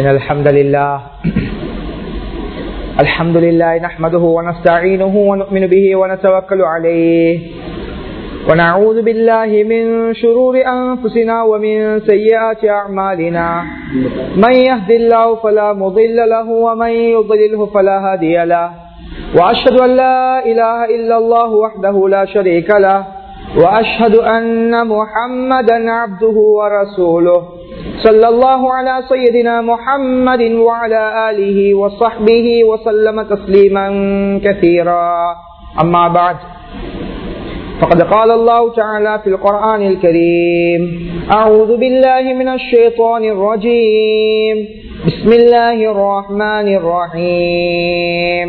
إن الحمد لله. الحمد لله نحمده ونستعينه ونؤمن به ونتوكل عليه. ونعوذ بالله من شرور أنفسنا ومن سيئات أعمالنا. من يهد الله فلا مضل له ومن يضلله فلا هادي له. وأشهد أن لا إله إلا الله وحده لا شريك له. وأشهد أن محمدا عبده ورسوله. صلى الله على سيدنا محمد وعلى آله وصحبه وسلم تسليما كثيرا أما بعد، فقد قال الله تعالى في القرآن الكريم أعوذ بالله من الشيطان الرجيم بسم الله الرحمن الرحيم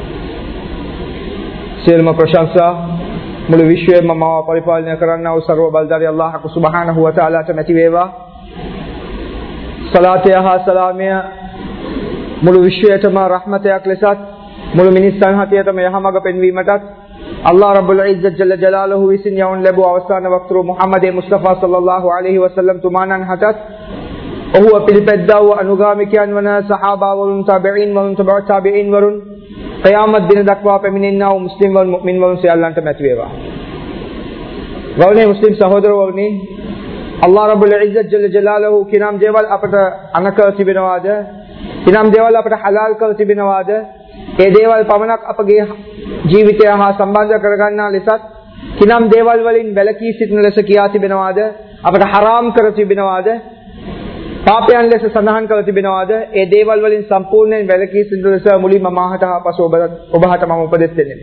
සියලුම ප්‍රශංසා මුළු විශ්වයම මම පරිපාලනය කරන්නා වූ සර්ව බල්ධාරී අල්ලාහ් සුබ්හානහු වතාලාට මැති වේවා. සලාතය හා සලාමය මුළු විශ්වයටම රහමතයක් ලෙසත් මුළු මිනිස්සන් හතියටම යහමඟ පෙන්වීමටත් අල්ලාහ් රබ්බුල් ඉස්සත් ජල්ල ජලාලහු විසින් යවුන් ලැබූ අවසාන වක්තරු මුහම්මද් මුස්තෆා සල්ලල්ලාහු අලයිහි වසල්ලම් තුමාණන් හටත් ඔහුව පිළිපැද්දා වූ අනුගාමිකයන් වන සහාබාවරුන් තාබියින් වරුන් තබා තාබියින් වරුන් කයාමත් දින දක්වා පැමිණෙන්නා වූ මුස්ලිම් වරුන් මුමින් වරුන් සියල්ලන්ට මැති වේවා. ගෞරවනීය මුස්ලිම් සහෝදරවරුනි අල්ලාහ් රබ්බුල් ඉස්සත් ජල්ල ජලාලහු කිනම් දේවල් අපට අනක තිබෙනවාද? කිනම් දේවල් අපට හලාල් කර තිබෙනවාද? ඒ දේවල් පමණක් අපගේ ජීවිතය හා සම්බන්ධ කරගන්නා ලෙසත් කිනම් දේවල් වලින් වැළකී සිටින ලෙස කියා තිබෙනවාද? අපට හරාම් කර තිබෙනවාද? පාපයන් ලෙස සඳහන් කර තිබෙනවාද? ඒ දේවල් වලින් සම්පූර්ණයෙන් වැළකී සිටින ලෙස මුලින්ම මාහට හා පසු ඔබ ඔබහට මම උපදෙස් දෙන්නේ.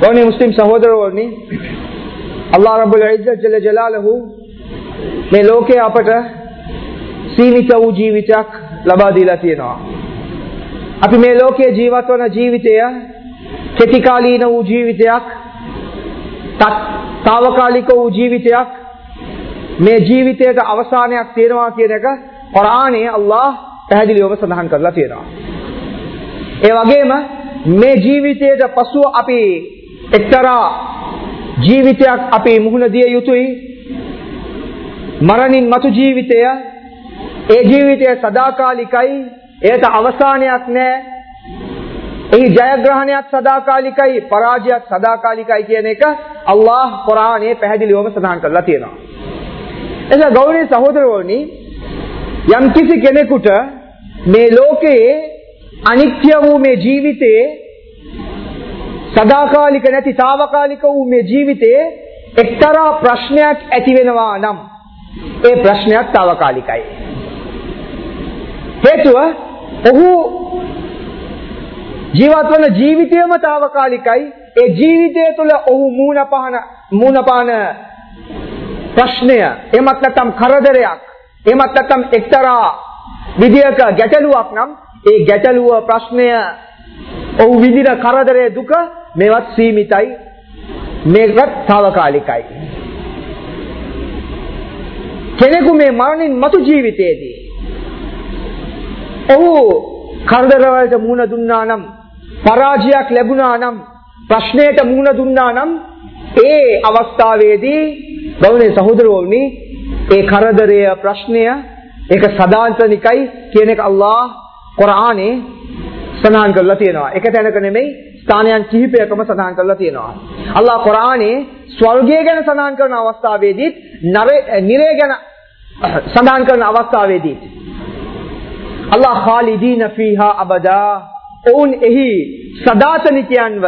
ගෞරවනීය මුස්ලිම් සහෝදරවරුනි අල්ලාහ් රබ්බුල් ඉස්සත් ජල ජලාලහු මේ ලෝකේ අපට සීමිත වූ ජීවිතයක් ලබා දීලා තියෙනවා. අපි මේ ලෝකයේ ජීවත් වන ජීවිතය කෙටිකාලීන වූ ජීවිතයක්, తాවකාලික වූ ජීවිතයක් මේ ජීවිතයට අවසානයක් තියෙනවා කියන එක කුරානයේ අල්ලාහ් පැහැදිලිවම සඳහන් කරලා තියෙනවා. ඒ වගේම මේ ජීවිතයට පසුව අපි එක්තරා ජීවිතයක් අපි මුහුණ දිය යුතුයි. මරණින් මතු ජීවිතය ඒ ජීවිතය සදාකාලිකයි. ඒට අවසානයක් නැහැ. එහි ජයග්‍රහණයක් සදාකාලිකයි, පරාජයක් සදාකාලිකයි කියන එක අල්ලාහ් කුරානයේ පැහැදිලිවම සඳහන් කරලා තියෙනවා. එතන ගෞරවනීය සහෝදරවරුනි යම්කිසි කෙනෙකුට මේ ලෝකයේ අනිත්‍ය වූ මේ ජීවිතයේ සදාකාලික නැති తాවකාලික වූ මේ ජීවිතයේ එක්තරා ප්‍රශ්නයක් ඇති වෙනවා නම් ඒ ප්‍රශ්නයක් తాවකාලිකයි. හේතුව ඔහු ජීවත් වන ජීවිතයම తాවකාලිකයි. ඒ ජීවිතය තුළ ඔහු මූණ පහන මූණ පාන ප්‍රශ්නය එමත් නැත්නම් කරදරයක් එමත් නැත්නම් එක්තරා විදියක ගැටලුවක් නම් ඒ ගැටලුව ප්‍රශ්නය ඔහු විඳින කරදරයේ දුක මේවත් සීමිතයි මේකත් తాවකාලිකයි. කෙනෙකු මේ මරණින් මතු ජීවිතයේදී ඔහු කරදර වලට මුහුණ දුන්නා නම් පරාජයක් ලැබුණා නම් ප්‍රශ්නයට මුහුණ දුන්නා නම් ඒ අවස්ථාවේදී ගෞරවනීය සහෝදරවරුනි ඒ කරදරය ප්‍රශ්නය ඒක සදාන්තනිකයි කියන එක අල්ලාහ් කුර්ආනයේ සඳහන් කරලා තියෙනවා. එක තැනක නෙමෙයි ස්ථානයන් කිහිපයකම සඳහන් කරලා තියෙනවා. අල්ලාහ් කුර්ආනයේ ස්වර්ගය ගැන සඳහන් කරන අවස්ථාවේදීත් නිරය ගැන සඳහන් කරන අවස්ථාවේදීත් අල්ලාහ් ખાලිදීන ෆීහා අබදා ඔවුන් එහි සදාතනිකයන්ව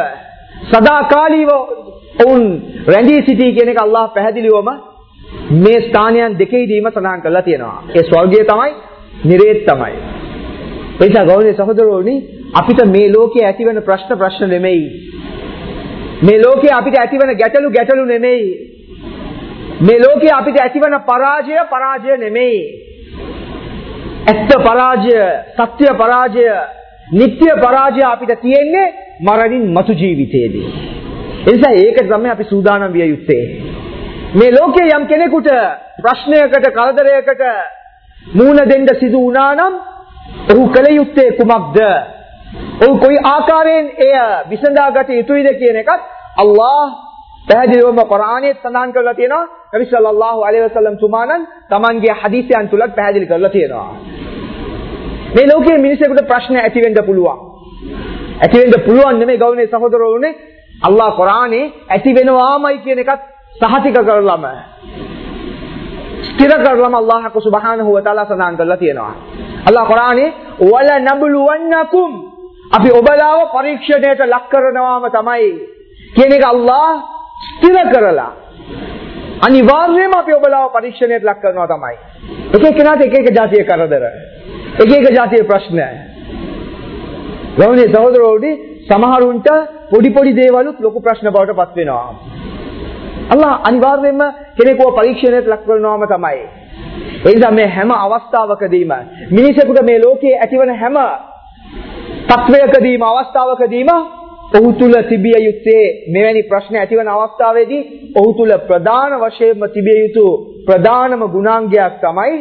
සදාකාලීව ඔවුන් රැඳී සිටී කියන එක අල්ලාහ් පැහැදිලිවම මේ ස්ථානයන් දෙකේදීම සඳහන් කරලා තියෙනවා. ඒ ස්වර්ගය තමයි, නිරේත් තමයි. එනිසා ගෞරවනීය සහෝදරවරුනි අපිට මේ ලෝකයේ ඇතිවන ප්‍රශ්න ප්‍රශ්න නෙමෙයි. මේ ලෝකයේ අපිට ඇතිවන ගැටලු ගැටලු නෙමෙයි. මේ ලෝකයේ අපිට ඇතිවන පරාජය පරාජය නෙමෙයි. ඇත්ත පරාජය, සත්‍ය පරාජය, නিত্য පරාජය අපිට තියෙන්නේ මරණින් මතු ජීවිතයේදී. ඒ නිසා ඒකට තමයි අපි සූදානම් විය යුත්තේ. මේ ලෝකයේ යම් කෙනෙකුට ප්‍රශ්නයකට කරදරයකට මූණ දෙන්න සිදු වුණා නම් ඔහු කල යුත්තේ කුමක්ද? ඔහු කොයි ආකාරයෙන් එය විසඳාගත යුතුයිද කියන එකත් අල්ලාහ් පැහැදිලිවම කුරානයේ සඳහන් කරලා තියෙනවා. නබි සල්ලල්ලාහු අලයිහි වසල්ලම් තුමාණන් තමන්ගේ හදීසයන් තුලත් පැහැදිලි කරලා තියෙනවා. මේ ලෝකයේ මිනිසෙකුට ප්‍රශ්න ඇති වෙන්න පුළුවන්. ඇති වෙන්න පුළුවන් නෙමෙයි ගෞරවනීය සහෝදරවරුනි. අල්ලාහ් කුරානයේ ඇති වෙනවාමයි කියන එකත් සහතික කරලම ස්ථිර කරලම අල්ලාහ් සුබ්හානහු වතාලා සඳහන් කරලා තියෙනවා. අල්ලාහ් කුරානයේ වල නබ්ලුවන්නකුම් අපි ඔබලාව පරීක්ෂණයට ලක් කරනවාම තමයි කියන එක අල්ලාහ් ස්ථිර කරලා අනිවාර්යයෙන්ම අපි ඔබලාව පරීක්ෂණයට ලක් කරනවා තමයි. එක එකනාට එක එක જાතිය කරදර. එක එක જાතිය ප්‍රශ්න. ගෞරවනීය සහෝදරවරුනි සමහරුන්ට පොඩි පොඩි දේවලුත් ලොකු ප්‍රශ්න බවට පත් වෙනවා. අල්ලා අනිවාර්යයෙන්ම කෙනෙකුව පරීක්ෂණයට ලක් කරනවාම තමයි. ඒ නිසා මේ හැම අවස්ථාවකදීම මිනිසෙකුට මේ ලෝකයේ ඇතිවන හැම තත්වයකදීම අවස්ථාවකදීම ඔහු තුල තිබිය යුත්තේ මෙවැනි ප්‍රශ්න ඇතිවන අවස්ථාවේදී ඔහු තුල ප්‍රධාන වශයෙන්ම තිබිය යුතු ප්‍රධානම ගුණාංගයක් තමයි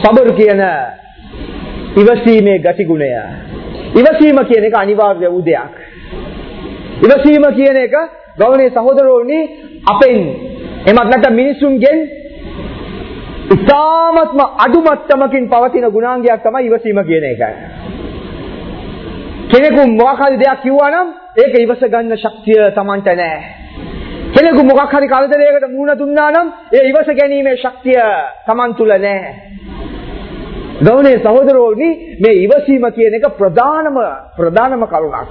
සබර් කියන ඉවසීමේ ගතිගුණය. ඉවසීම කියන එක අනිවාර්ය වූ දෙයක්. ඉවසීම කියන එක ගෞරවනීය සහෝදරවරුනි අපෙන් එමත් නැත්නම් මිනිසුන්ගෙන් ඉතාමත්ම අඩු මට්ටමකින් පවතින ගුණාංගයක් තමයි ඉවසීම කියන එක. කෙනෙකු මොකක් හරි දෙයක් කිව්වා නම් ඒක ඉවස ගන්න ශක්තිය Tamanට නැහැ. කෙනෙකු මොකක් හරි කරදරයකට මුහුණ දුන්නා නම් ඒ ඉවස ගැනීමේ ශක්තිය Taman තුල නැහැ. ගෞරවනීය සහෝදරවරුනි මේ ඉවසීම කියන එක ප්‍රධානම ප්‍රධානම කරුණක්.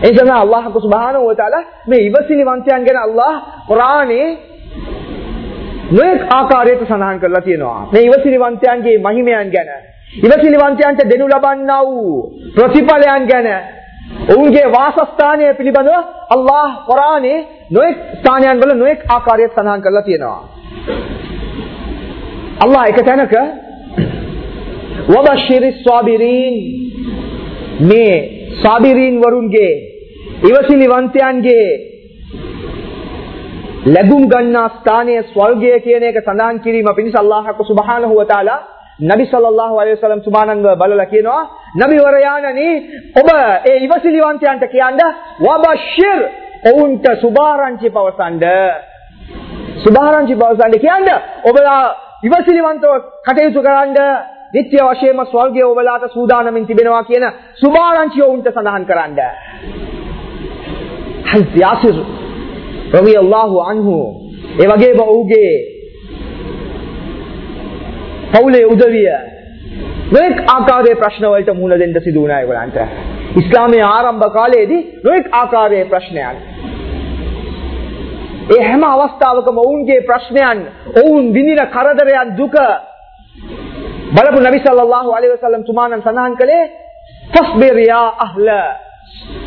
ඒ තමයි අල්ලාහ් සුබ්හානහු වතාලා මේ ඉවසිලිවන්තයන් ගැන අල්ලාහ් කුරානයේ නොඑක් ආකාරයකට සඳහන් කරලා තියෙනවා. මේ ඉවසිලිවන්තයන්ගේ මහිමයන් ගැන ඉවසිලිවන්තයන්ට දෙනු ලබන්නා වූ ප්‍රතිඵලයන් ගැන ඔවුන්ගේ වාසස්ථානය පිළිබඳව අල්ලාහ් කුරානයේ නොඑක් ස්ථානයන් වල නොඑක් ආකාරයට සඳහන් කරලා තියෙනවා. අල්ලාහ් එක තැනක වබෂිරිස් ස්වාබිරීන් මේ ස්වාබිරීන් වරුන්ගේ ඉවසිලිවන්තයන්ගේ ලැබුම් ගන්නා ස්ථානයේ ස්වර්ගය කියන එක සඳහන් කිරීම පිණිස අල්ලාහ් සුබ්හානහු වතාලා නබි සල්ලල්ලාහු අලයිහි වසල්ලම් සුබානන්ව බලලා කියනවා නබි වරයාණනි ඔබ ඒ ඉවසිලිවන්තයන්ට කියන්න වබෂිර් ඔවුන්ට සුභාරංචි පවසන්න. සුභාරංචි පවසන්න කියන්න. ඔබලා ඉවසිලිවන්තව කටයුතු කරන්න. නිත්‍ය වශයෙන්ම ස්වර්ගය ඔබලාට සූදානමින් තිබෙනවා කියන සුභාරංචිය උන්ට සඳහන් කරන්න. හස් යාසිර් රලියල්ලාහු අන්හු ඒ වගේම ඔහුගේ පවුලේ උදවිය නොඑක් ආකාරයේ ප්‍රශ්න වලට මුහුණ දෙන්න සිදු වුණා ඒගොල්ලන්ට. ඉස්ලාමයේ ආරම්භ කාලයේදී නොඑක් ආකාරයේ ප්‍රශ්නයන්. ඒ හැම අවස්ථාවකම ඔවුන්ගේ ප්‍රශ්නයන්, ඔවුන් විඳින කරදරයන් දුක බලපු නබි සල්ලල්ලාහු අලයිහි වසල්ලම් තුමාණන් සඳහන් කළේ ෆස්බිර් යා අහ්ල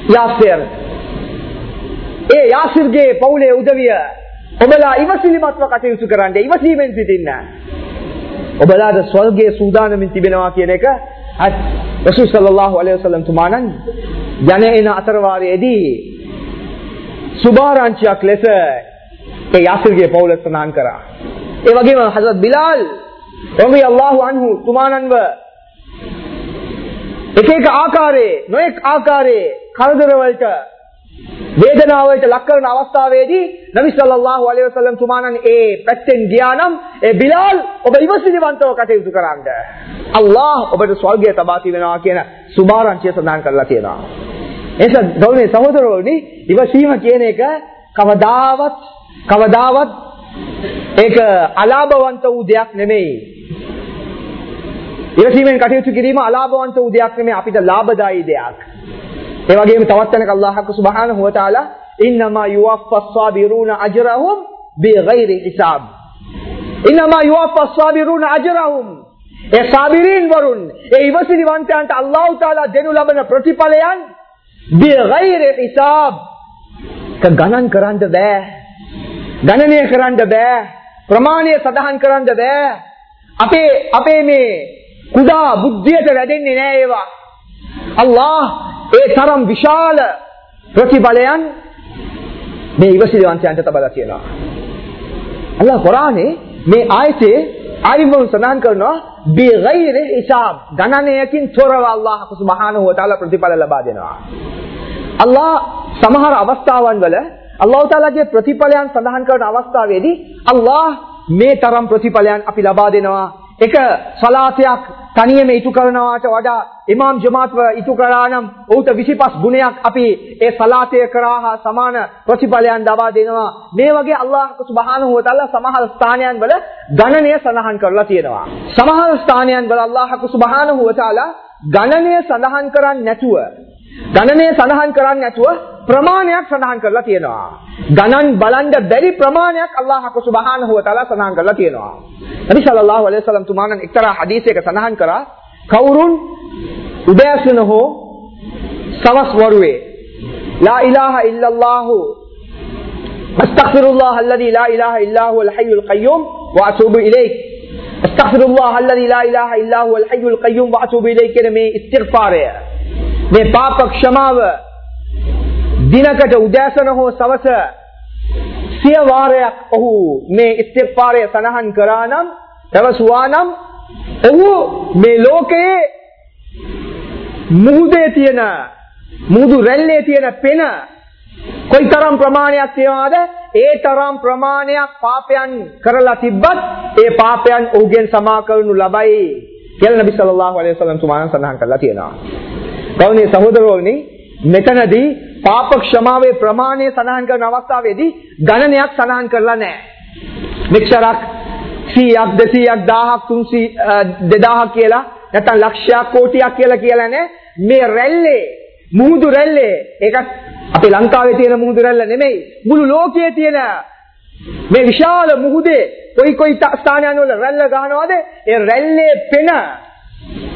යාසිර්. ඒ යාසිර්ගේ පවුලේ උදවිය ඔබලා ඉවසිලිමත්ව කටයුතු කරන්න ඉවසීමෙන් සිටින්න. ඔබලාට ස්වර්ගයේ සූදානමින් තිබෙනවා කියන එක අත් රසූල් සල්ලල්ලාහු අලයිහි වසල්ලම් තුමාණන් යන අතරවාරයේදී සුභාරංචියක් ලෙස ඒ යාසිර්ගේ පවුල සඳහන් කරා. ඒ වගේම හසරත් බිලාල් රබි අල්ලාහු අන්හු තුමානන්ව එක එක ආකාරයේ නොඑක් ආකාරයේ කරදර වලට වේදනාවලට ලක් කරන අවස්ථාවේදී නබි සල්ලල්ලාහු අලයිහි වසල්ලම් තුමාණන් ඒ පැත්තෙන් ගියා නම් ඒ බිලාල් ඔබ ඉවසිලිවන්තව කටයුතු කරන්න. අල්ලාහ් ඔබට ස්වර්ගය තබා තිබෙනවා කියන සුභාරංචිය සඳහන් කරලා තියෙනවා. එනිසා ගෞරවනීය සහෝදරවරුනි ඉවසීම කියන එක කවදාවත් කවදාවත් ඒක අලාභවන්ත වූ දෙයක් නෙමෙයි. ඉවසීමෙන් කටයුතු කිරීම අලාභවන්ත වූ දෙයක් නෙමෙයි අපිට ලාභදායී දෙයක්. ඒ වගේම තවත් තැනක අල්ලාහ් සුබ්හානහු වතාලා ඉන්නමා යුවෆ්ෆස් සාබිරුන අජරහුම් බිගෛරි හිසාබ්. ඉන්නමා යුවෆ්ෆස් සාබිරුන අජරහුම් ඒ සාබිරින් වරුන් ඒ ඉවසිලිවන්තයන්ට අල්ලාහ් තාලා දෙනු ලබන ප්‍රතිඵලයන් බිගෛරි හිසාබ්. ගණන් කරන්න බෑ. ගණනය කරන්න බෑ. ප්‍රමාණය සඳහන් කරන්න බෑ. අපේ අපේ මේ කුඩා බුද්ධියට වැඩෙන්නේ නෑ ඒවා. අල්ලාහ් ඒ තරම් විශාල ප්‍රතිඵලයන් මේ ඉවසිලිවන්තයන්ට තබලා තියෙනවා. අල්ලාහ් කුරානේ මේ ආයතේ ආරිමුන් සඳහන් කරනවා බිගෛර හිසාබ් ගණනයකින් තොරව අල්ලාහ් සුබ්හානහු වතාලා ප්‍රතිඵල ලබා දෙනවා. අල්ලාහ් සමහර අවස්ථාවන් වල අල්ලාහ් තාලාගේ ප්‍රතිඵලයන් සඳහන් කරන අවස්ථාවේදී අල්ලාහ් මේ තරම් ප්‍රතිඵලයන් අපි ලබා දෙනවා. එක සලාතයක් තනියම ඉටු කරනවාට වඩා ඉමාම් ජමාත්ව ඉටු කරා නම් ඔහුට 25 ගුණයක් අපි ඒ සලාතය කරා හා සමාන ප්‍රතිඵලයන් ලබා දෙනවා. මේ වගේ අල්ලාහ් සුබ්හානහු වතාලා සමහර ස්ථානයන් වල ගණනය සඳහන් කරලා තියෙනවා. සමහර ස්ථානයන් වල අල්ලාහ් සුබ්හානහු වතාලා ගණනය සඳහන් කරන්නේ නැතුව ගණනය සඳහන් කරන්නේ නැතුව ප්‍රමාණයක් සඳහන් කරලා තියෙනවා. ගණන් බලන්න බැරි ප්‍රමාණයක් අල්ලාහ් සුබ්හානහු වතාලා සඳහන් කරලා තියෙනවා. නබි සල්ලල්ලාහු අලයිහි වසල්ලම් තුමාණන් එක්තරා හදීසයක සඳහන් කරා කවුරුන් උදෑසන හෝ සවස් වරුවේ ලා ඉලාහා ඉල්ලල්ලාහ් අස්තග්ෆිරුල්ලාහ අල්ලදි ලා ඉලාහා ඉල්ලා හුවල් හයියුල් කය්යුම් වඅතූබු ඉලයිහ් අස්තග්ෆිරුල්ලාහ අල්ලදි ලා ඉලාහා ඉල්ලා හුවල් හයියුල් කය්යුම් වඅතූබු ඉලයිහ් කියන මේ ඉස්තිග්ෆාරය මේ පාප ක්ෂමාව දිනකට උදෑසන හෝ සවස සිය වාරයක් ඔහු මේ ඉස්තිග්ෆාරය සනහන් කරා නම් පැවසුවා නම් ඔහු මේ ලෝකයේ මුහුදේ තියෙන මුහුදු රැල්ලේ තියෙන පෙන කොයිතරම් ප්‍රමාණයක් තියනවාද ඒ තරම් ප්‍රමාණයක් පාපයන් කරලා තිබ්බත් ඒ පාපයන් ඔහුගෙන් සමා කරනු ලබයි කියලා නබි සල්ලල්ලාහු අලයිහි වසල්ලම් තුමාණන් සඳහන් කරලා තියෙනවා. කවුනේ සහෝදරවරුනි මෙතනදී පාප ක්ෂමාවේ ප්‍රමාණය සඳහන් කරන අවස්ථාවේදී ගණනයක් සඳහන් කරලා නැහැ. මෙච්චරක් 100ක් 200ක් 1000ක් 2000ක් කියලා නැත්නම් ලක්ෂයක් කෝටියක් කියලා කියලා නෑ. මේ රැල්ලේ මුහුදු රැල්ලේ ඒකත් අපේ ලංකාවේ තියෙන මුහුදු රැල්ල නෙමෙයි. මුළු ලෝකයේ තියෙන මේ විශාල මුහුදේ කොයි කොයි ස්ථානයන් වල රැල්ල ගන්නවද? ඒ රැල්ලේ පෙන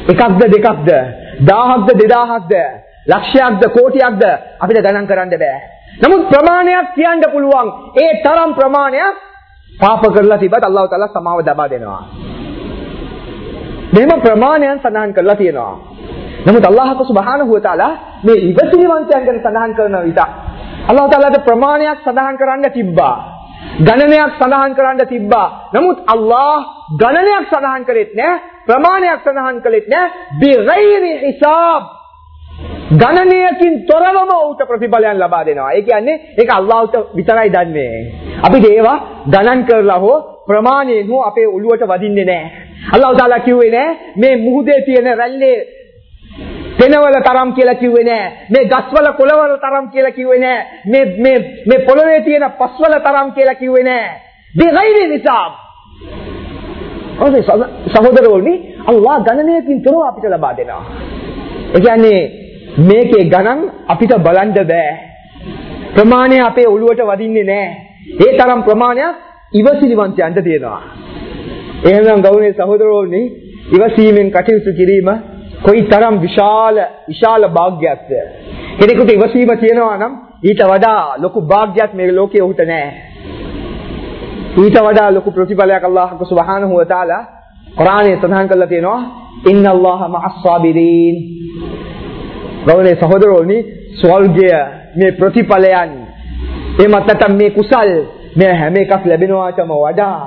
එකක්ද දෙකක්ද 1000ක්ද 2000ක්ද ලක්ෂයක්ද කෝටියක්ද අපිට ගණන් කරන්න බෑ. නමුත් ප්‍රමාණයක් කියන්න පුළුවන්. ඒ තරම් ප්‍රමාණයක් පාප කරලා තිබත් අල්ලාහ් තාලා සමාව දබා දෙනවා. මෙහෙම ප්‍රමාණයන් සඳහන් කරලා තියෙනවා. නමුත් අල්ලාහ් සුබ්හානහු වතාලා මේ ඉවසිලිවන්තයන් ගැන සඳහන් කරන විට අල්ලාහ් තාලාට ප්‍රමාණයක් සඳහන් කරන්න තිබ්බා. ගණනයක් සඳහන් කරන්න තිබ්බා. නමුත් අල්ලාහ් ගණනයක් සඳහන් කළෙත් නෑ, ප්‍රමාණයක් සඳහන් කළෙත් නෑ. බිගෛරි හිසාබ් ගණනයකින් තොරවම ඌට ප්‍රතිඵලයන් ලබා දෙනවා. ඒ කියන්නේ ඒක අල්ලාහ්ට විතරයි දන්නේ. අපිට ඒවා ගණන් කරලා හෝ ප්‍රමාණයෙන් හෝ අපේ ඔළුවට වදින්නේ නැහැ. අල්ලාහ් තාලා කිව්වේ නෑ මේ මුහුදේ තියෙන රැල්ලේ පෙනවල තරම් කියලා කිව්වේ නෑ. මේ ගස්වල කොළවල තරම් කියලා කිව්වේ නෑ. මේ මේ මේ පොළවේ තියෙන පස්වල තරම් කියලා කිව්වේ නෑ. බිගෛරි නිසාබ්. ඔසේ සහෝදරවනි අල්ලාහ් ගණනයකින් තොරව අපිට ලබා දෙනවා. ඒ කියන්නේ මේකේ ගණන් අපිට බලන්න බෑ. ප්‍රමාණය අපේ ඔළුවට වදින්නේ නෑ. ඒ තරම් ප්‍රමාණයක් ඉවසිලිවන්තයන්ට තියෙනවා. එහෙනම් ගෞරවනීය සහෝදරවරුනි, ඉවසීමෙන් කටයුතු කිරීම කොයි තරම් විශාල විශාල භාග්යක්ද. කෙනෙකුට ඉවසීම තියෙනවා නම් ඊට වඩා ලොකු භාග්යක් මේ ලෝකයේ උට නෑ. ඊට වඩා ලොකු ප්‍රතිඵලයක් අල්ලාහ් සුබ්හානහු වතාලා කුරානයේ සඳහන් කරලා තියෙනවා ඉන්නල්ලාහ මඅස් සාබිරීන් ගෞරවනීය සහෝදරවරුනි ස්වර්ගය මේ ප්‍රතිඵලයන් එමත් නැත්නම් මේ කුසල් මේ හැම එකක් ලැබෙනවාටම වඩා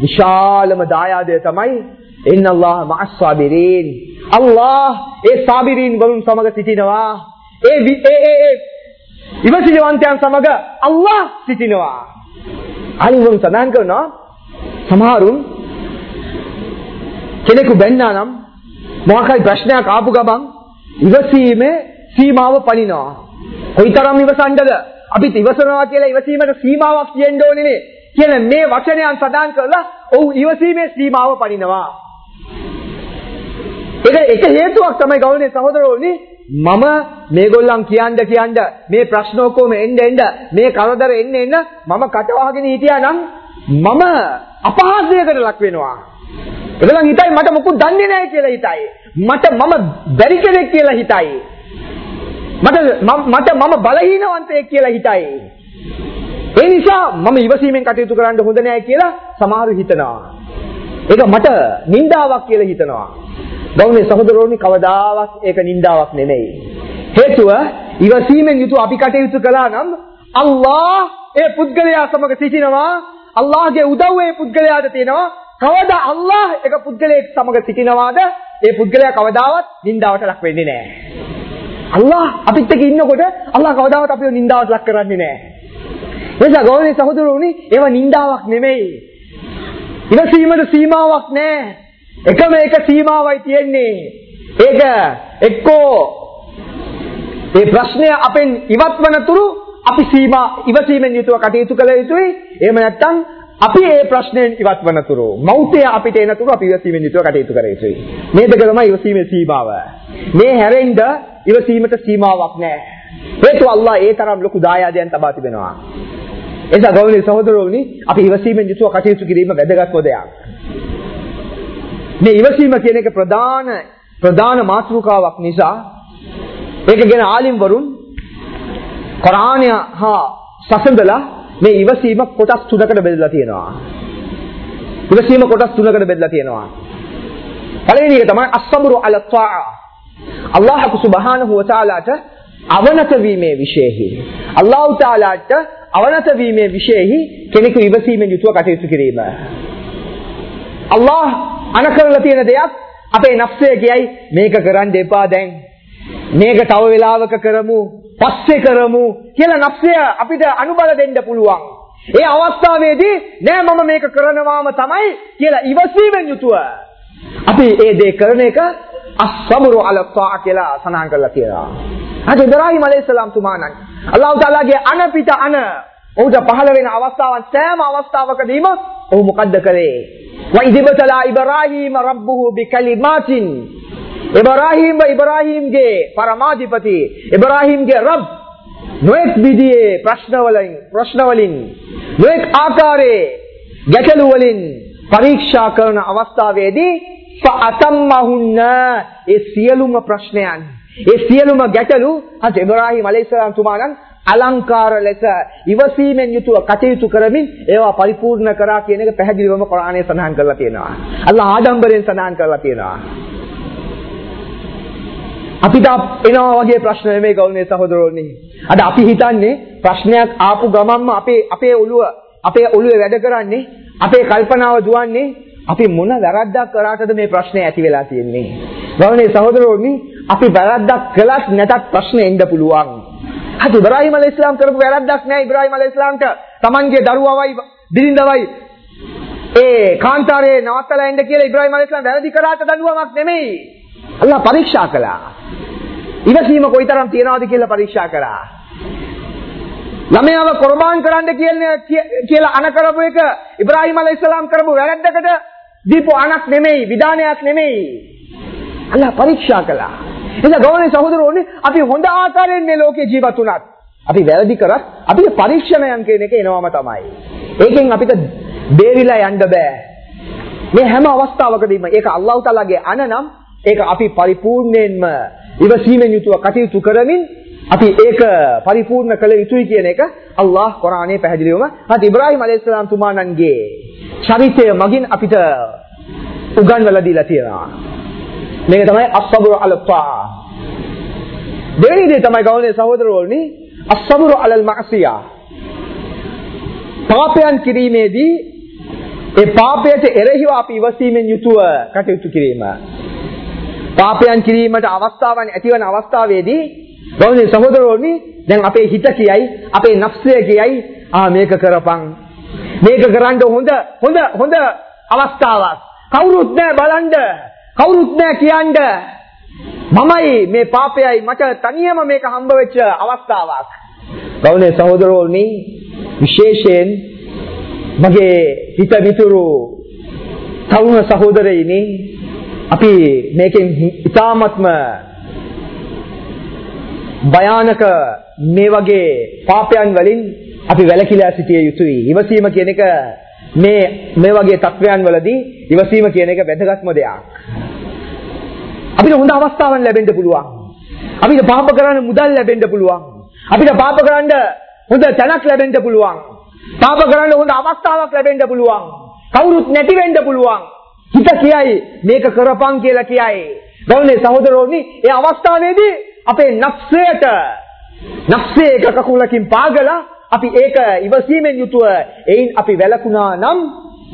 විශාලම දායාදය තමයි ඉන්නල්ලාහ මඅස් සාබිරීන් අල්ලාහ් ඒ සාබිරීන් වරුන් සමග සිටිනවා. ඒ ඒ ඒ ඉවසිලිවන්තයන් සමග අල්ලාහ් සිටිනවා. අනිවුන් සඳහන් කරනවා සමහරුන් කෙනෙකු බැන්නා නම් මොකක්හරි ප්‍රශ්නයක් ආපු ගමන් ඉවසීමේ සීමාව පනිනවා. කොයිතරම් ඉවසන්නද? අපිත් ඉවසනවා කියලා ඉවසීමට සීමාවක් තියෙන්න ඕනේ නේ. කියන මේ වචනයන් සදාන් කරලා ඔහු ඉවසීමේ සීමාව පනිනවා. ඒක එක හේතුවක් තමයි ගෞරවනීය සහෝදරවරුනි මම මේගොල්ලන් කියන්න කියන්න මේ ප්‍රශ්න ඔක්කොම එන්න එන්න මේ කරදර එන්න එන්න මම කට වහගෙන හිටියා නම් මම අපහාසයකට ලක් වෙනවා. ඒගොල්ලන් හිතයි මට මොකුත් දන්නේ නැහැ කියලා හිතයි. මට මම බැරි කෙනෙක් කියලා හිතයි. මට මට මම බලහීනවන්තයෙක් කියලා හිතයි. ඒ නිසා මම ඉවසීමෙන් කටයුතු කරන්න හොඳ නෑ කියලා සමහරු හිතනවා. ඒක මට නින්දාවක් කියලා හිතනවා. ගෞරවනීය සහෝදරෝනි කවදාවත් ඒක නින්දාවක් නෙමෙයි. හේතුව ඉවසීමෙන් යුතුව අපි කටයුතු කළා නම් අල්ලාහ් ඒ පුද්ගලයා සමග සිටිනවා. අල්ලාහ්ගේ උදව්ව ඒ පුද්ගලයාට තියෙනවා. කවදා අල්ලාහ් එක පුද්ගලයෙක් සමග සිටිනවාද ඒ පුද්ගලයා කවදාවත් නින්දාවට ලක් වෙන්නේ නැහැ. අල්ලාහ් අපිත් එක්ක ඉන්නකොට අල්ලාහ් කවදාවත් අපිව නින්දාවට ලක් කරන්නේ නැහැ. එනිසා ගෞරවනීය සහෝදරවරුනි ඒවා නින්දාවක් නෙමෙයි. ඉවසීමට සීමාවක් නැහැ. එකම එක සීමාවයි තියෙන්නේ. ඒක එක්කෝ ඒ ප්‍රශ්නය අපෙන් ඉවත් වන තුරු අපි සීමා ඉවසීමෙන් යුතුව කටයුතු කළ යුතුයි. එහෙම නැත්නම් අපි ඒ ප්‍රශ්නයෙන් ඉවත් වන තුරු මෞතය අපිට එන තුරු අපි ඉවසීමෙන් යුතුව කටයුතු කළ යුතුයි. මේ දෙක තමයි ඉවසීමේ සීමාව. මේ හැරෙන්න ඉවසීමට සීමාවක් නැහැ. හේතුව අල්ලාහ් ඒ තරම් ලොකු දායාදයන් තබා තිබෙනවා. එසා ගෞරවනීය සහෝදරවරුනි අපි ඉවසීමෙන් යුතුව කටයුතු කිරීම වැදගත් දෙයක්. මේ ඉවසීම කියන එක ප්‍රධාන ප්‍රධාන මාතෘකාවක් නිසා ඒක ගැන ආලිම් වරුන් කොරාණය හා සසඳලා මේ ඉවසීම කොටස් තුනකට බෙදලා තියෙනවා. ඉවසීම කොටස් තුනකට බෙදලා තියෙනවා. පළවෙනි එක තමයි අස්සබරු අල තාআ. අල්ලාහ් සුබ්හානහු වතාලාට අවනත වීමේ විශේෂයි. අල්ලාහ් තාලාට අවනත වීමේ විශේෂයි කෙනෙකු ඉවසීමෙන් යුතුව කටයුතු කිරීම. අල්ලාහ් අනකරලා තියෙන දෙයක් අපේ නෆ්සය කියයි මේක කරන්න එපා දැන්. මේක තව වෙලාවක කරමු. පස්සේ කරමු කියලා නෆ්සය අපිට අනුබල දෙන්න පුළුවන්. ඒ අවස්ථාවේදී නෑ මම මේක කරනවාම තමයි කියලා ඉවසීමෙන් යුතුව අපි ඒ දේ කරන එක අස්සබරු අලත්තා කියලා සඳහන් කරලා තියෙනවා. අද ඉබ්‍රාහිම් අලයිහිස්සලාම් තුමාණන් අල්ලාහ් තාලාගේ අන පිට අන ඔහුට පහළ වෙන අවස්ථාවන් සෑම අවස්ථාවකදීම ඔහු මොකද්ද කළේ? වයිදිබතලා ඉබ්‍රාහීම රබ්බුහු බිකලිමාතින් ඉබ්‍රාහීම් ඉබ්‍රාහීම්ගේ පරමාධිපති ඉබ්‍රාහීම්ගේ රබ් නොඑක් විදිහේ ප්‍රශ්න වලින් ප්‍රශ්න වලින් නොඑක් ආකාරයේ ගැටලු වලින් පරීක්ෂා කරන අවස්ථාවේදී ෆඅතම්මහුන්න ඒ සියලුම ප්‍රශ්නයන් ඒ සියලුම ගැටලු හත් ඉබ්‍රාහීම් අලයිහිස්සලාම් තුමාණන් අලංකාර ලෙස ඉවසීමෙන් යුතුව කටයුතු කරමින් ඒවා පරිපූර්ණ කරා කියන එක පැහැදිලිවම කුරානයේ සඳහන් කරලා තියෙනවා. අල්ලාහ ආඩම්බරයෙන් සඳහන් කරලා තියෙනවා. අපිට එනවා වගේ ප්‍රශ්න නෙමෙයි ගෞරවනීය සහෝදරෝනි. අද අපි හිතන්නේ ප්‍රශ්නයක් ආපු ගමන්ම අපේ අපේ ඔළුව අපේ ඔළුවේ වැඩ කරන්නේ අපේ කල්පනාව දුවන්නේ අපි මොන වැරද්දක් කරාටද මේ ප්‍රශ්නේ ඇති වෙලා තියෙන්නේ. ගෞරවනීය සහෝදරෝනි අපි වැරද්දක් කළත් නැතත් ප්‍රශ්නේ එන්න පුළුවන්. අද ඉබ්‍රාහිම් අලයිහිස්ලාම් කරපු වැරද්දක් නෑ ඉබ්‍රාහිම් අලයිහිස්ලාම්ට Tamanගේ දරුවවයි බිරිඳවයි ඒ කාන්තාරේ නවත්තලා එන්න කියලා ඉබ්‍රාහිම් අලයිහිස්ලාම් වැරදි කරාට දඬුවමක් නෙමෙයි. අල්ලා පරීක්ෂා කළා. ඉවසීම කොයිතරම් තියනවද කියලා පරීක්ෂා කරා. ළමයාව කුර්බාන් කරන්න කියලා අන කරපු එක ඉබ්‍රාහිම් අලයිහිස්සලාම් කරපු වැරද්දකට දීපු අනක් නෙමෙයි, විධානයක් නෙමෙයි. අල්ලා පරීක්ෂා කළා. එතන ගෞරවනීය සහෝදරෝනි අපි හොඳ ආකාරයෙන් මේ ලෝකේ ජීවත් වුණත් අපි වැරදි කරත් අපිට පරීක්ෂණයන් කියන එක එනවම තමයි. ඒකෙන් අපිට බේරිලා යන්න බෑ. මේ හැම අවස්ථාවකදීම ඒක අල්ලාහ් තාලාගේ අන නම් ඒක අපි පරිපූර්ණයෙන්ම ඉවසීමෙන් යුතුව කටයුතු කරමින් අපි ඒක පරිපූර්ණ කළ යුතුයි කියන එක අල්ලාහ් කුරානයේ පැහැදිලිවම හත් ඉබ්‍රාහිම් අලයිහිස්සලාම් තුමාණන්ගේ චරිතය මගින් අපිට උගන්වලා දීලා තියෙනවා. මේක තමයි අස්සබුර අලපා. දෙවෙනි දේ තමයි ගෞරවනීය සහෝදරවරුනි අස්සබුර අලල් මාසියා. පාපයන් කිරීමේදී ඒ පාපයට එරෙහිව අපි ඉවසීමෙන් යුතුව කටයුතු කිරීම. පාපයන් කිරීමට අවස්ථාවන් ඇතිවන අවස්ථාවේදී ගෞරවනීය සහෝදරවරුනි දැන් අපේ හිත කියයි අපේ නෆ්සය කියයි ආ මේක කරපන්. මේක කරන්න හොඳ හොඳ හොඳ අවස්ථාවක්. කවුරුත් නැහැ බලන්න. කවුරුත් නැහැ කියන්න. මමයි මේ පාපයයි මට තනියම මේක හම්බ වෙච්ච අවස්ථාවක්. ගෞරවනීය සහෝදරවරුනි විශේෂයෙන් මගේ හිත විතුරු තරුණ සහෝදරයිනි අපි මේකෙන් ඉතාමත්ම භයානක මේ වගේ පාපයන් වලින් අපි වැළකීලා සිටිය යුතුයි. ඉවසීම කියන එක මේ මේ වගේ තත්වයන් වලදී ඉවසීම කියන එක වැදගත්ම දෙයක්. අපිට හොඳ අවස්ථාවන් ලැබෙන්න පුළුවන්. අපිට පාප කරන්න මුදල් ලැබෙන්න පුළුවන්. අපිට පාප කරන්න හොඳ තැනක් ලැබෙන්න පුළුවන්. පාප කරන්න හොඳ අවස්ථාවක් ලැබෙන්න පුළුවන්. කවුරුත් නැති වෙන්න පුළුවන්. හිත කියයි මේක කරපන් කියලා කියයි. ගෞරවනීය සහෝදරවරුනි, ඒ අවස්ථාවේදී අපේ නක්ෂයට නක්ෂේ එක කකුලකින් පාගලා අපි ඒක ඉවසීමෙන් යුතුව එයින් අපි වැළකුණා නම්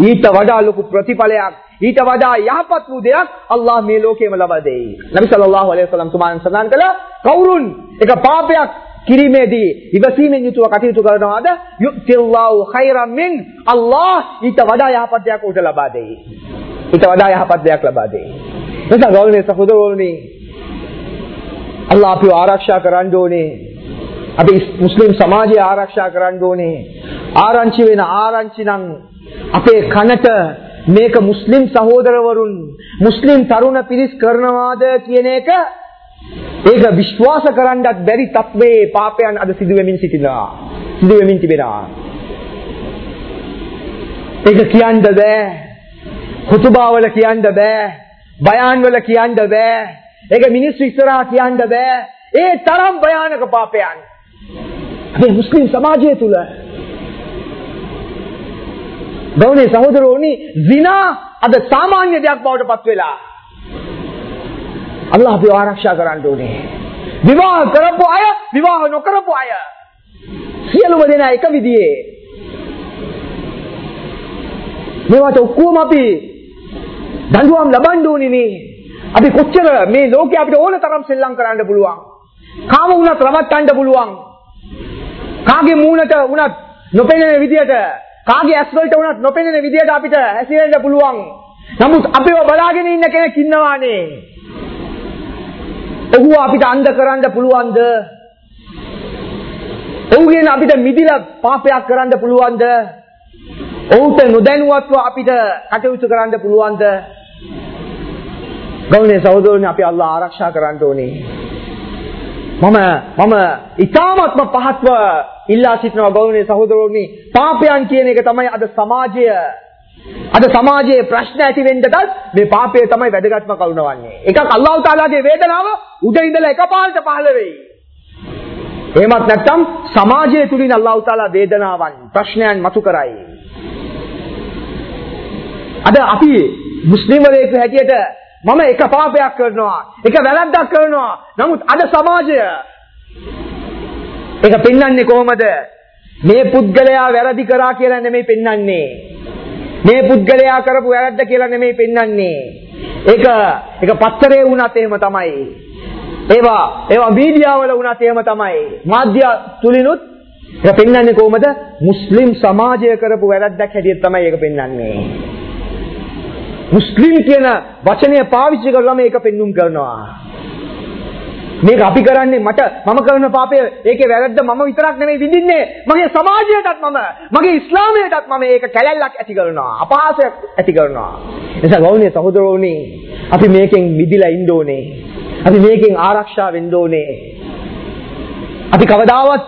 ඊට වඩා ලොකු ප්‍රතිඵලයක් ඊට වඩා යහපත් වූ දෙයක් අල්ලාහ් මේ ලෝකෙම ලබා දෙයි. නබි සල්ලල්ලාහු අලයිහි වසල්ලම් තුමාන් සඳහන් කළා කවුරුන් එක පාපයක් කිරීමේදී ඉවසීමෙන් යුතුව කටයුතු කරනවාද යුතිල්ලාහු khairan min අල්ලාහ් ඊට වඩා යහපත් දෙයක් උට ලබා දෙයි. ඊට වඩා යහපත් දෙයක් ලබා දෙයි. නිසා ගෞරවනීය සහෝදරවරුනි අල්ලාහ් අපිව ආරක්ෂා කරන්න ඕනේ. අපි මුස්ලිම් සමාජය ආරක්ෂා කරන්න ඕනේ. ආරංචි වෙන ආරංචි නම් අපේ කනට මේක මුස්ලිම් සහෝදරවරුන් මුස්ලිම් තරුණ පිරිස් කරනවාද කියන එක ඒක විශ්වාස කරන්නත් බැරි තත්වයේ පාපයන් අද සිදු වෙමින් සිටිනවා. සිදු වෙමින් තිබෙනවා. ඒක කියන්න බෑ. හුතුබාවල කියන්න බෑ. බයාන් වල කියන්න බෑ. ඒක මිනිස්සු ඉස්සරහා කියන්න බෑ. ඒ තරම් භයානක පාපයන්. අපේ මුස්ලිම් සමාජය තුල ගෞරවනීය සහෝදරෝනි zina අද සාමාන්‍ය දෙයක් බවට පත් වෙලා අල්ලාහ අපිව ආරක්ෂා කරන්න ඕනේ විවාහ කරපු අය විවාහ නොකරපු අය සියලුම දෙනා එක විදිහේ මේවට ඔක්කොම අපි දඬුවම් ලබන්න ඕනේ නේ අපි කොච්චර මේ ලෝකේ අපිට ඕන තරම් සෙල්ලම් කරන්න පුළුවන් කාම වුණත් රවට්ටන්න පුළුවන් කාගේ මූණට වුණත් නොපෙනෙන විදියට කාගේ ඇස් වලට වුණත් නොපෙනෙන විදියට අපිට හැසිරෙන්න පුළුවන්. නමුත් අපිව බලාගෙන ඉන්න කෙනෙක් ඉන්නවානේ. ඔහු අපිට අන්ධ කරන්න පුළුවන්ද? ඔහුගෙන් අපිට මිදිලා පාපයක් කරන්න පුළුවන්ද? ඔහුට නොදැනුවත්ව අපිට කටයුතු කරන්න පුළුවන්ද? ගෞරවනීය සහෝදරයනි අපි අල්ලා ආරක්ෂා කරන්න ඕනේ. මම මම ඊ타ත්ම පහත්ව ඉල්ලා සිටිනවා ගෞරවනීය සහෝදරවරුනි පාපයන් කියන එක තමයි අද සමාජය අද සමාජයේ ප්‍රශ්න ඇති වෙන්නටත් මේ පාපය තමයි වැදගත්ම කරුණ වන්නේ. එකක් අල්ලාහ් තාලාගේ වේදනාව උඩ ඉඳලා එකපාරට පහළ වෙයි. එහෙමත් නැත්නම් සමාජය තුලින් අල්ලාහ් තාලා වේදනාවන් ප්‍රශ්නයන් මතු කරයි. අද අපි මුස්ලිම් වරයෙක් හැටියට මම එක පාපයක් කරනවා එක වැරද්දක් කරනවා. නමුත් අද සමාජය ඒක පෙන්වන්නේ කොහොමද? මේ පුද්ගලයා වැරදි කරා කියලා නෙමෙයි පෙන්වන්නේ. මේ පුද්ගලයා කරපු වැරද්ද කියලා නෙමෙයි පෙන්වන්නේ. ඒක ඒක පත්තරේ වුණත් එහෙම තමයි. ඒවා ඒවා මීඩියා වල වුණත් එහෙම තමයි. මාධ්‍ය තුලිනුත් ඒක පෙන්වන්නේ කොහොමද? මුස්ලිම් සමාජය කරපු වැරද්දක් හැටියට තමයි ඒක පෙන්වන්නේ. මුස්ලිම් කියන වචනය පාවිච්චි කරලා මේක පෙන්눔 කරනවා. මේක අපි කරන්නේ මට මම කරන පාපය ඒකේ වැරද්ද මම විතරක් නෙමෙයි විඳින්නේ. මගේ සමාජයටත් මම මගේ ඉස්ලාමයටත් මම ඒක කැලැල්ලක් ඇති කරනවා අපහාසයක් ඇති කරනවා. එනිසා ගෞරවනීය සහෝදරවරුනි අපි මේකෙන් මිදිලා ඉන්න ඕනේ. අපි මේකෙන් ආරක්ෂා වෙන්න ඕනේ. අපි කවදාවත්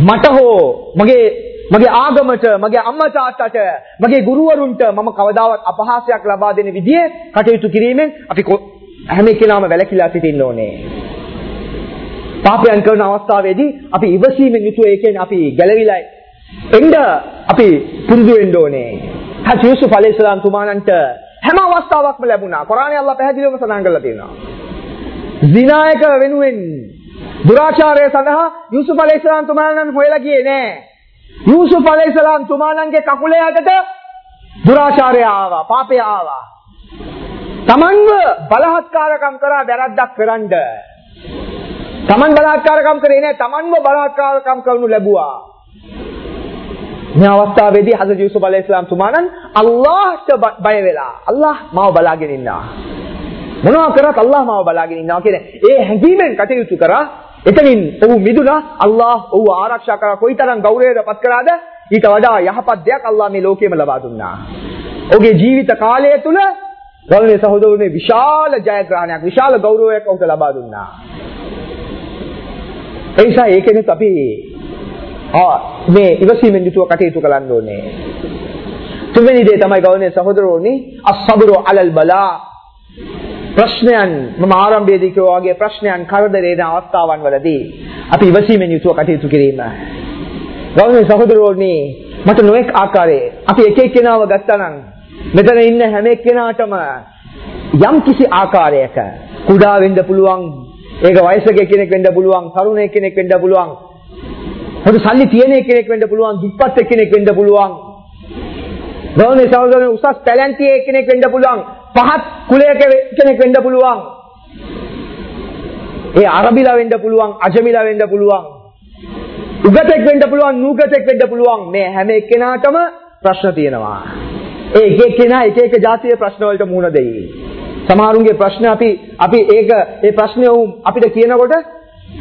මට හෝ මගේ මගේ ආගමට මගේ අම්මා තාත්තට මගේ ගුරුවරුන්ට මම කවදාවත් අපහාසයක් ලබා දෙන විදිහේ කටයුතු කිරීමෙන් අපි හැම කෙනාම වැළකීලා සිටින්න ඕනේ. පාපයන් කරන අවස්ථාවේදී අපි ඉවසීමෙන් යුතුව ඒකෙන් අපි ගැලවිලා එන්න අපි පුරුදු වෙන්න ඕනේ. හත් යූසුෆ් අලයිහිස්ලාම් තුමාණන්ට හැම අවස්ථාවක්ම ලැබුණා. කුරානයේ අල්ලාහ් පැහැදිලිවම සඳහන් කරලා තියෙනවා. zinaයක වෙනුවෙන් දුරාචාරය සඳහා යූසුෆ් අලයිහිස්ලාම් තුමාණන් හොයලා ගියේ නෑ. යූසුෆ් අලයිහිස්ලාම් තුමාණන්ගේ කකුලේ යටට දුරාචාරය ආවා, පාපය ආවා. තමන්ව බලහත්කාරකම් කරා වැරද්දක් කරන්න. තමන් බලහත්කාරකම් කරේ නෑ, තමන්ව බලහත්කාරකම් කරනු ලැබුවා. මේ අවස්ථාවේදී හදර් යූසුෆ් අලයිහිස්ලාම් තුමාණන් අල්ලාහ්ට බය වෙලා අල්ලාහ් මාව බලාගෙන ඉන්නවා. මොනවා කරත් අල්ලාහ් මාව බලාගෙන ඉන්නවා කියන ඒ හැඟීමෙන් කටයුතු කරා එතනින් ඔහු මිදුණා අල්ලාහ් ඔහු ආරක්ෂා කරා කොයිතරම් ගෞරවයට පත් කළාද ඊට වඩා යහපත් දෙයක් අල්ලාහ් මේ ලෝකෙම ලබා දුන්නා. ඔහුගේ ජීවිත කාලය තුල ගෞරවනීය සහෝදරවනේ විශාල ජයග්‍රහණයක් විශාල ගෞරවයක් ඔහුට ලබා දුන්නා. ඒ නිසා ඒකෙනුත් අපි ආ මේ ඉවසීමෙන් යුතුව කටයුතු කරන්න ඕනේ. තුන්වෙනි දේ තමයි ගෞරවනීය සහෝදරවනේ අස්-සබ්රු අලල් බලා ප්‍රශ්නයන් මම ආරම්භයේදී කිව්වා වගේ ප්‍රශ්නයන් කරදරේන අවස්ථාවන් වලදී අපි ඉවසීමෙන් යුතුව කටයුතු කිරීම. ගෞරවනීය සහෝදරවනි මට නොඑක් ආකාරයේ අපි එක එක්කෙනාව ගත්තා නම් මෙතන ඉන්න හැම එක්කෙනාටම යම් කිසි ආකාරයක කුඩා වෙන්න පුළුවන් ඒක වයසක කෙනෙක් වෙන්න පුළුවන් තරුණයෙක් කෙනෙක් වෙන්න පුළුවන් හොඳ සල්ලි තියෙන කෙනෙක් වෙන්න පුළුවන් දුප්පත් කෙනෙක් වෙන්න පුළුවන් ගෞරවනීය සහෝදරයන් උසස් ටැලන්ට් කෙනෙක් වෙන්න පුළුවන් පහත් කුලයක කෙනෙක් වෙන්න පුළුවන් ඒ අරබිලා වෙන්න පුළුවන් අජමිලා වෙන්න පුළුවන් උගතෙක් වෙන්න පුළුවන් නූගතෙක් වෙන්න පුළුවන් මේ හැම එක්කෙනාටම ප්‍රශ්න තියෙනවා ඒ එක එක්කෙනා එක එක જાතියේ ප්‍රශ්න වලට මුහුණ දෙයි සමහරුන්ගේ ප්‍රශ්න අපි අපි ඒක ඒ ප්‍රශ්නේ අපිට කියනකොට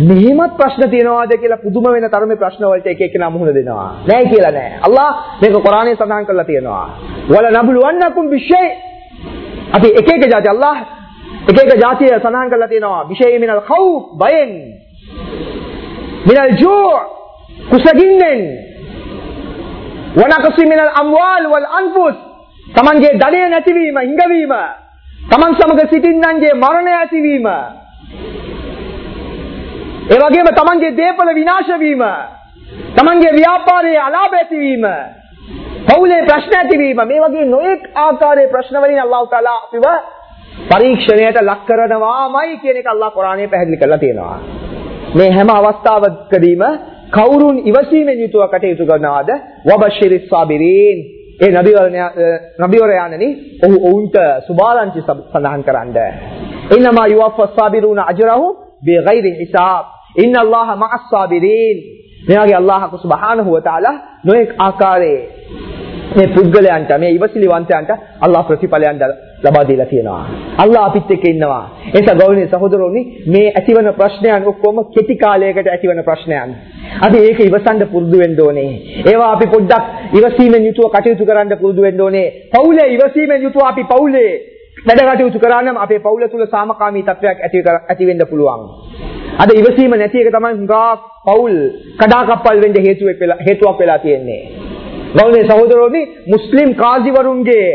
මෙහෙමත් ප්‍රශ්න තියනවාද කියලා පුදුම වෙන තරමේ ප්‍රශ්න වලට එක එකනා මුහුණ දෙනවා. නෑ කියලා නෑ. අල්ලාහ් මේක කුරානයේ සඳහන් කරලා තියෙනවා. වල නබ්ලුවන්නකුම් බිෂේ අපි එක එක જાති අල්ලාහ් එක එක જાතිය සඳහන් කරලා තියෙනවා. බිෂේ මිනල් ඛව් බයෙන් මිනල් ජූ කුසගින්නෙන් වනකසි මිනල් අම්වාල් වල් අන්ෆුස් තමන්ගේ ධනය නැතිවීම, හිඟවීම, තමන් සමග සිටින්නන්ගේ මරණය ඇතිවීම ඒ වගේම තමන්ගේ දේපල විනාශ වීම, තමන්ගේ ව්‍යාපාරයේ අලාභ ඇතිවීම, පවුලේ ප්‍රශ්න ඇතිවීම මේ වගේ නොඑක් ආකාරයේ ප්‍රශ්න වලින් අල්ලාහ් තාලා අපිව පරීක්ෂණයට ලක් කරනවාමයි කියන එක අල්ලාහ් කුරානයේ පැහැදිලි කරලා තියෙනවා. මේ හැම අවස්ථාවකදීම කවුරුන් ඉවසීමෙන් යුතුව කටයුතු කරනවාද? වබෂිරිස් සාබිරීන්. ඒ නබිවරයාණනි ඔහු ඔවුන්ට සුභාරංචි සඳහන් කරන්න. ඉන්නමා යුවෆස් සාබිරුන අජරහු බිගෛරි හිසාබ්. ඉන්න අල්ලාහ මඅස් සාබිරීන්. මෙයාගේ අල්ලාහ සුබ්හානහු වතාලා නොඑක් ආකාරයේ මේ පුද්ගලයන්ට මේ ඉවසිලිවන්තයන්ට අල්ලාහ ප්‍රතිඵලයන් ලබා දීලා තියෙනවා. අල්ලාහ අපිත් එක්ක ඉන්නවා. ඒක ගෞරවනීය සහෝදරෝනි මේ ඇතිවන ප්‍රශ්නයන් ඔක්කොම කෙටි කාලයකට ඇතිවන ප්‍රශ්නයන්. අපි ඒක ඉවසන්න පුරුදු වෙන්න ඕනේ. ඒවා අපි පොඩ්ඩක් ඉවසීමෙන් යුතුව කටයුතු කරන්න පුරුදු වෙන්න ඕනේ. පවුලේ ඉවසීමෙන් යුතුව අපි පවුලේ වැඩ කටයුතු කරා නම් අපේ පවුල තුල සාමකාමී තත්වයක් ඇති ඇති වෙන්න පුළුවන්. අද ඉවසීම නැති එක තමයි හුඟා පවුල් කඩාකප්පල් වෙන්න හේතුවක් වෙලා හේතුවක් වෙලා තියෙන්නේ. ගෞරවනීය සහෝදරවනි මුස්ලිම් කාසිවරුන්ගේ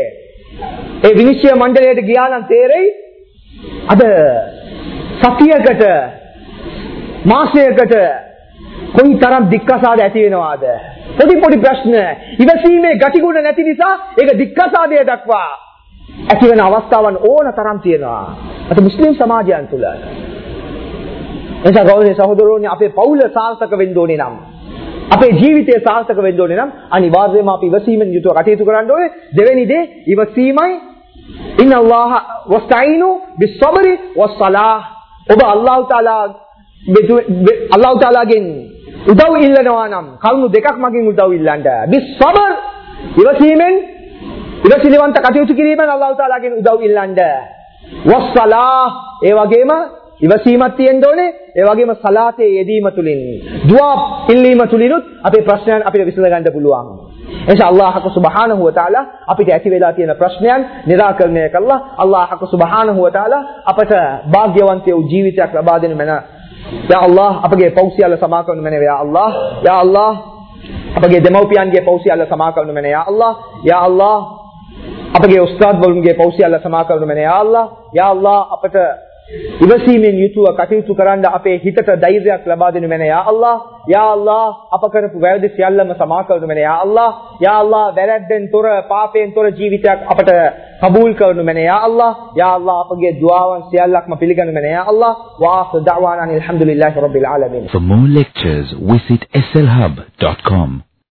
ඒ විනිශ්චය මණ්ඩලයට ගියා නම් තේරෙයි අද සතියකට මාසයකට කොයි තරම් දික්කසාද ඇති වෙනවාද? පොඩි පොඩි ප්‍රශ්න. ඉවසීමේ ගතිගුණ නැති නිසා ඒක දික්කසාදය දක්වා ඇති වෙන අවස්ථාවන් ඕන තරම් තියෙනවා. අද මුස්ලිම් සමාජයන් තුළ එනිසා ගෞරවනීය සහෝදරවනි අපේ පවුල සාර්ථක වෙන්න ඕනේ නම් අපේ ජීවිතය සාර්ථක වෙන්න ඕනේ නම් අනිවාර්යයෙන්ම අපි ඉවසීමෙන් යුතුව කටයුතු කරන්න ඕනේ. දෙවෙනි දේ ඉවසීමයි. ඉන්න අල්ලාහ වස්තයිනු බිස්සබරි වස්සලාහ්. ඔබ අල්ලාහ් තාලා අල්ලාහ් තාලාගෙන් උදව් ඉල්ලනවා නම් කරුණු දෙකක් මගින් උදව් ඉල්ලන්න. බිස්සබර් ඉවසීමෙන් ඉවසිලිවන්ත කටයුතු කිරීමෙන් අල්ලාහ් තාලාගෙන් උදව් ඉල්ලන්න. වස්සලාහ් ඒ වගේම ඉවසීමක් තියෙන්න ඕනේ. ඒ වගේම සලාතේ යෙදීම තුලින් දුආ ඉල්ලීම තුලිනුත් අපේ ප්‍රශ්නයන් අපිට විසඳ ගන්න පුළුවන්. එනිසා අල්ලාහ් සුබ්හානහු වතාලා අපිට ඇති වෙලා තියෙන ප්‍රශ්නයන් निराකරණය කළා. අල්ලාහ් සුබ්හානහු වතාලා අපට වාග්යවන්ත වූ ජීවිතයක් ලබා දෙන මන. යා අල්ලාහ් අපගේ පෞසියල සමා කරන මන යා අල්ලාහ්. යා අල්ලාහ් අපගේ දෙමව්පියන්ගේ පෞසියල සමා කරන මන යා අල්ලාහ්. යා අල්ලාහ් අපගේ උස්තාද් වරුන්ගේ පෞසියල සමා කරන මන යා අල්ලාහ්. යා අල්ලාහ් අපට ඉවසීමෙන් යුතුව කටයුතු කරන්න අපේ හිතට ධෛර්යයක් ලබා දෙනු මැන යා අල්ලාහ්. යා අල්ලාහ් අප කරපු වැරදි සියල්ලම සමා කරනු මැන යා අල්ලාහ්. යා අල්ලාහ් වැරද්දෙන් තොර පාපයෙන් තොර ජීවිතයක් අපට කබූල් කරනු මැන යා අල්ලාහ්. යා අල්ලාහ් අපගේ දුආවන් සියල්ලක්ම පිළිගනු මැන යා අල්ලාහ්. වාස් දඅවානා අල්හම්දුලිල්ලාහි රබ්බිල් ආලමීන් For more lectures visit slhub.com